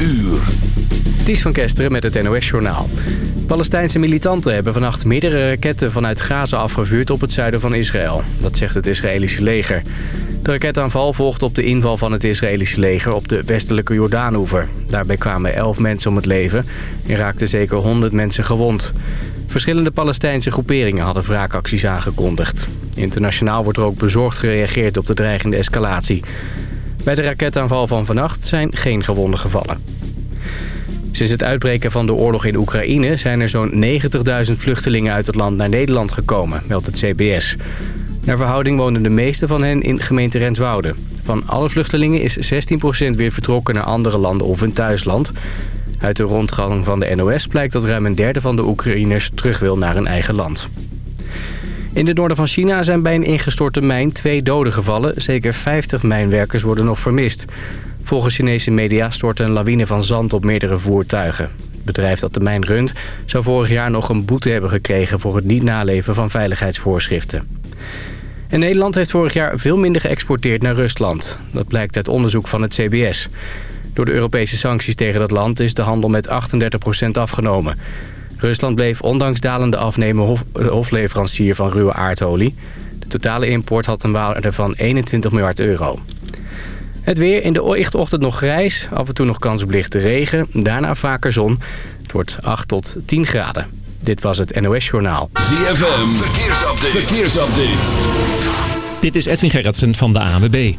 uur. Ties van Kesteren met het NOS-journaal. Palestijnse militanten hebben vannacht meerdere raketten vanuit Gaza afgevuurd op het zuiden van Israël. Dat zegt het Israëlische leger. De raketaanval volgt op de inval van het Israëlische leger op de westelijke Jordaanoever. Daarbij kwamen elf mensen om het leven en raakten zeker 100 mensen gewond. Verschillende Palestijnse groeperingen hadden wraakacties aangekondigd. Internationaal wordt er ook bezorgd gereageerd op de dreigende escalatie. Bij de raketaanval van vannacht zijn geen gewonden gevallen. Sinds het uitbreken van de oorlog in Oekraïne zijn er zo'n 90.000 vluchtelingen uit het land naar Nederland gekomen, meldt het CBS. Naar verhouding wonen de meeste van hen in gemeente Renswoude. Van alle vluchtelingen is 16% weer vertrokken naar andere landen of hun thuisland. Uit de rondgang van de NOS blijkt dat ruim een derde van de Oekraïners terug wil naar hun eigen land. In het noorden van China zijn bij een ingestorte mijn twee doden gevallen. Zeker 50 mijnwerkers worden nog vermist. Volgens Chinese media stortte een lawine van zand op meerdere voertuigen. Het bedrijf dat de mijn runt zou vorig jaar nog een boete hebben gekregen... voor het niet naleven van veiligheidsvoorschriften. En Nederland heeft vorig jaar veel minder geëxporteerd naar Rusland. Dat blijkt uit onderzoek van het CBS. Door de Europese sancties tegen dat land is de handel met 38% afgenomen. Rusland bleef ondanks dalende afnemen hof, hofleverancier van ruwe aardolie. De totale import had een waarde van 21 miljard euro. Het weer in de ochtend nog grijs, af en toe nog kans op lichte regen. Daarna vaker zon. Het wordt 8 tot 10 graden. Dit was het NOS Journaal. ZFM, verkeersupdate. verkeersupdate. Dit is Edwin Gerritsen van de ANWB.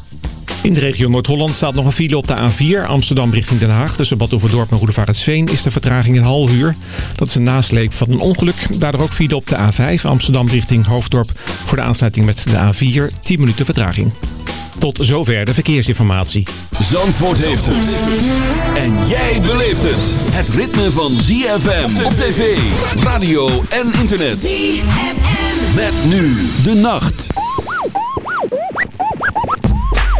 In de regio Noord-Holland staat nog een file op de A4 Amsterdam richting Den Haag. Tussen Bad Oeverdorp en Roedevaartsveen is de vertraging een half uur. Dat is een nasleep van een ongeluk. Daardoor ook file op de A5 Amsterdam richting Hoofddorp. Voor de aansluiting met de A4 10 minuten vertraging. Tot zover de verkeersinformatie. Zandvoort heeft het. En jij beleeft het. Het ritme van ZFM op tv, radio en internet. ZFM. Met nu de nacht.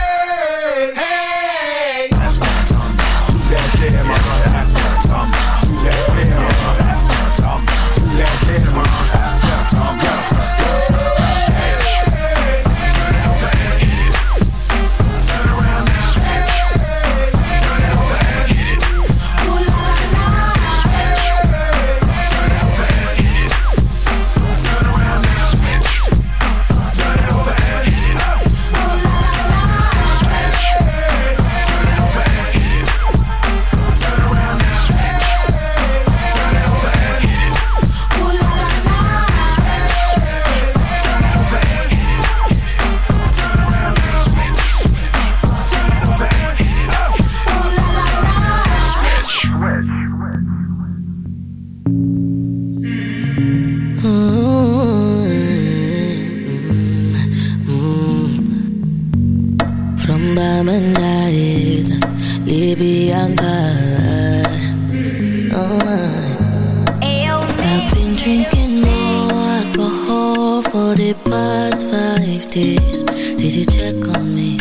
the past five days? Did you check on me?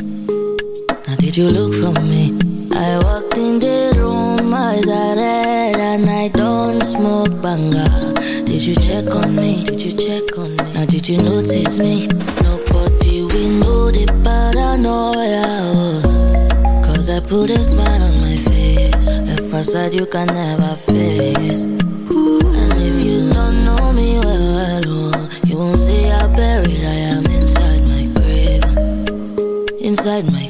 Now did you look for me? I walked in the room, eyes are red And I don't smoke banga Did you check on me? Did you check on me? Now did you notice me? Nobody we know the paranoia oh. Cause I put a smile on my face If I said you can never face my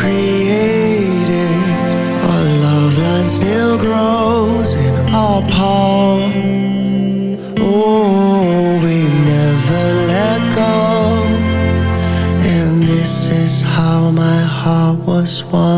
created. Our love line still grows in our palm. Oh, we never let go. And this is how my heart was won.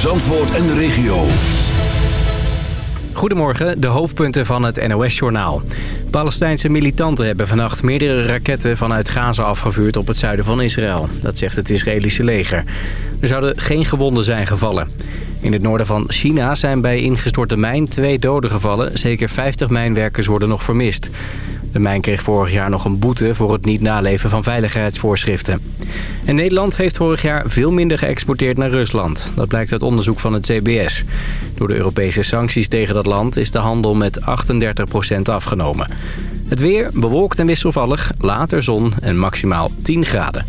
Zandvoort en de regio. Goedemorgen, de hoofdpunten van het NOS-journaal. Palestijnse militanten hebben vannacht meerdere raketten vanuit Gaza afgevuurd op het zuiden van Israël. Dat zegt het Israëlische leger. Er zouden geen gewonden zijn gevallen. In het noorden van China zijn bij ingestorte mijn twee doden gevallen. Zeker 50 mijnwerkers worden nog vermist. De mijn kreeg vorig jaar nog een boete voor het niet naleven van veiligheidsvoorschriften. En Nederland heeft vorig jaar veel minder geëxporteerd naar Rusland. Dat blijkt uit onderzoek van het CBS. Door de Europese sancties tegen dat land is de handel met 38% afgenomen. Het weer bewolkt en wisselvallig, later zon en maximaal 10 graden.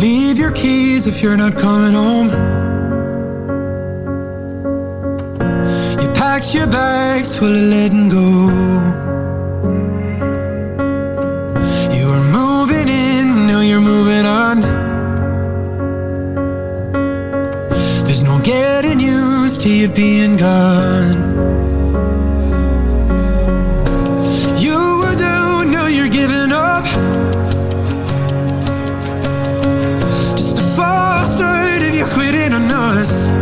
Leave your keys if you're not coming home. Your bags full of letting go. You were moving in, now you're moving on. There's no getting used to you being gone. You were down, now you're giving up. Just a false start if you're quitting on us.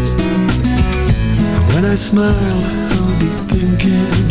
when I smile, I'll be thinking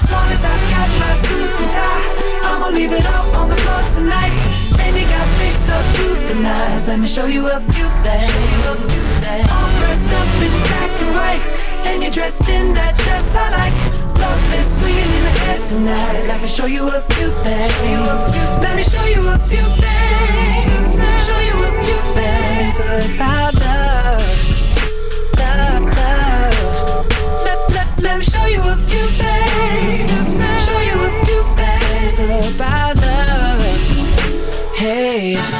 As long as I got my suit and tie, I'ma leave it all on the floor tonight. And you got fixed up to the nines. Let me show you a few things. All dressed up in black and white, and you're dressed in that dress I like. Love is swinging in the air tonight. Let me show you a few things. Let me show you a few things. Show you a few things about me show you a few things. Show you a few things about love. Hey.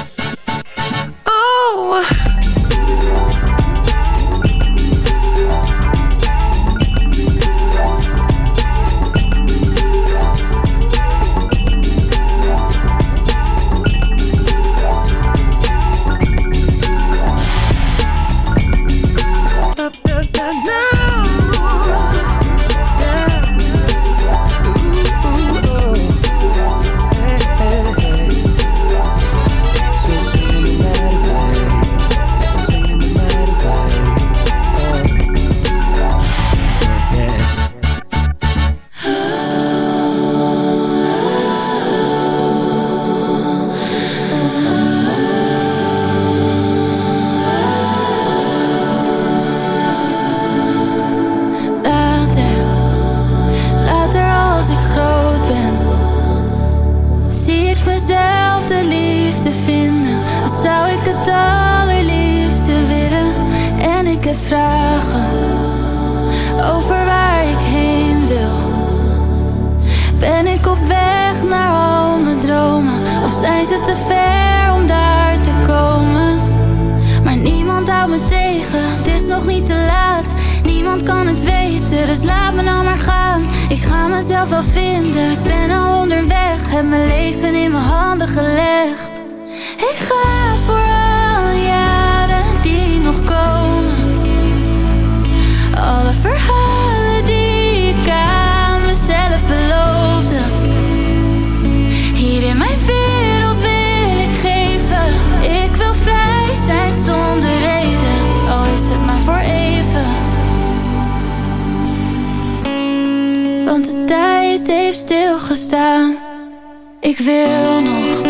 gestaan. Ik wil nog.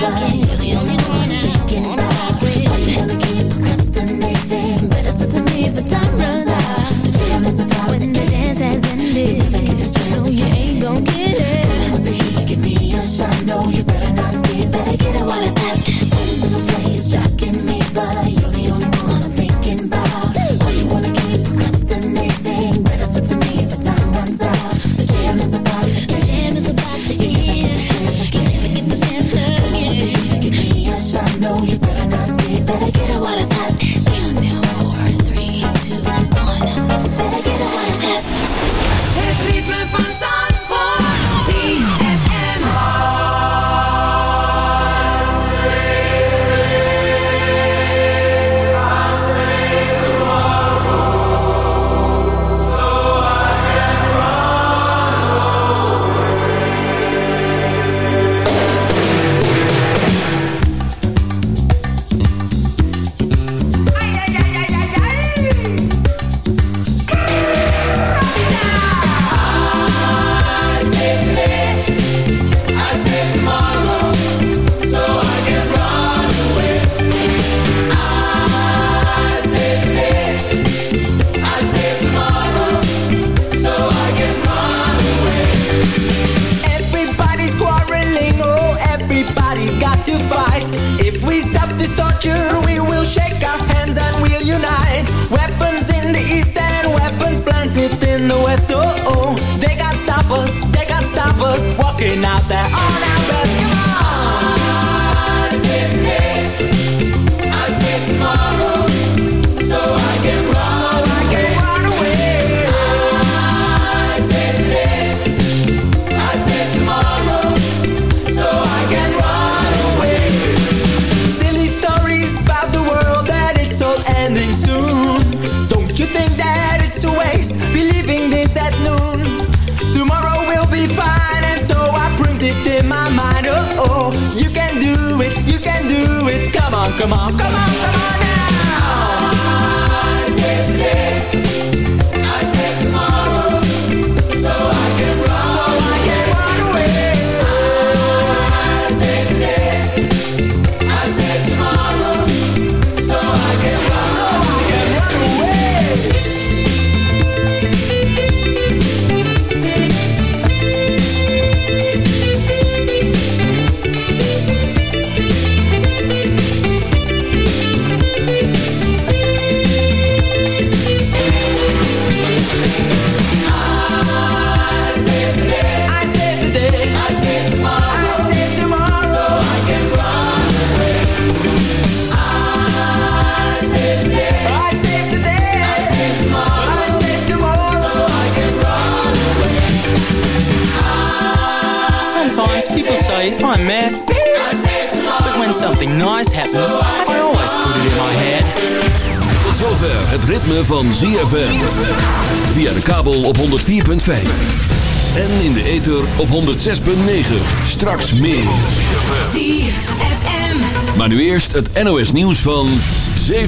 I'm the only one. Walking out there. On our come on, come on, something nice happens, I always put it in my head. Tot zover het ritme van ZFM. Via de kabel op 104.5. En in de ether op 106.9. Straks meer. ZFM. Maar nu eerst het NOS nieuws van 7